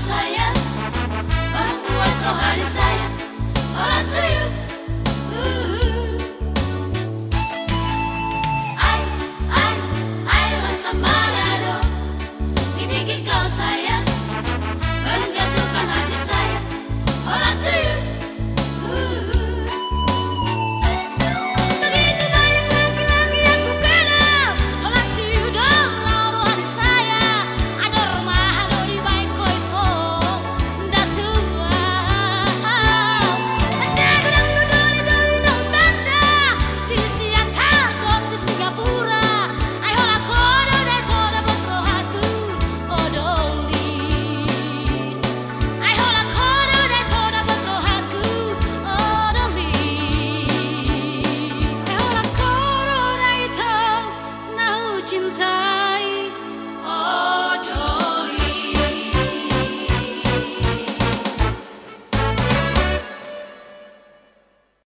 saya Membuat rohani saya Orang tuyul